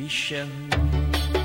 vision.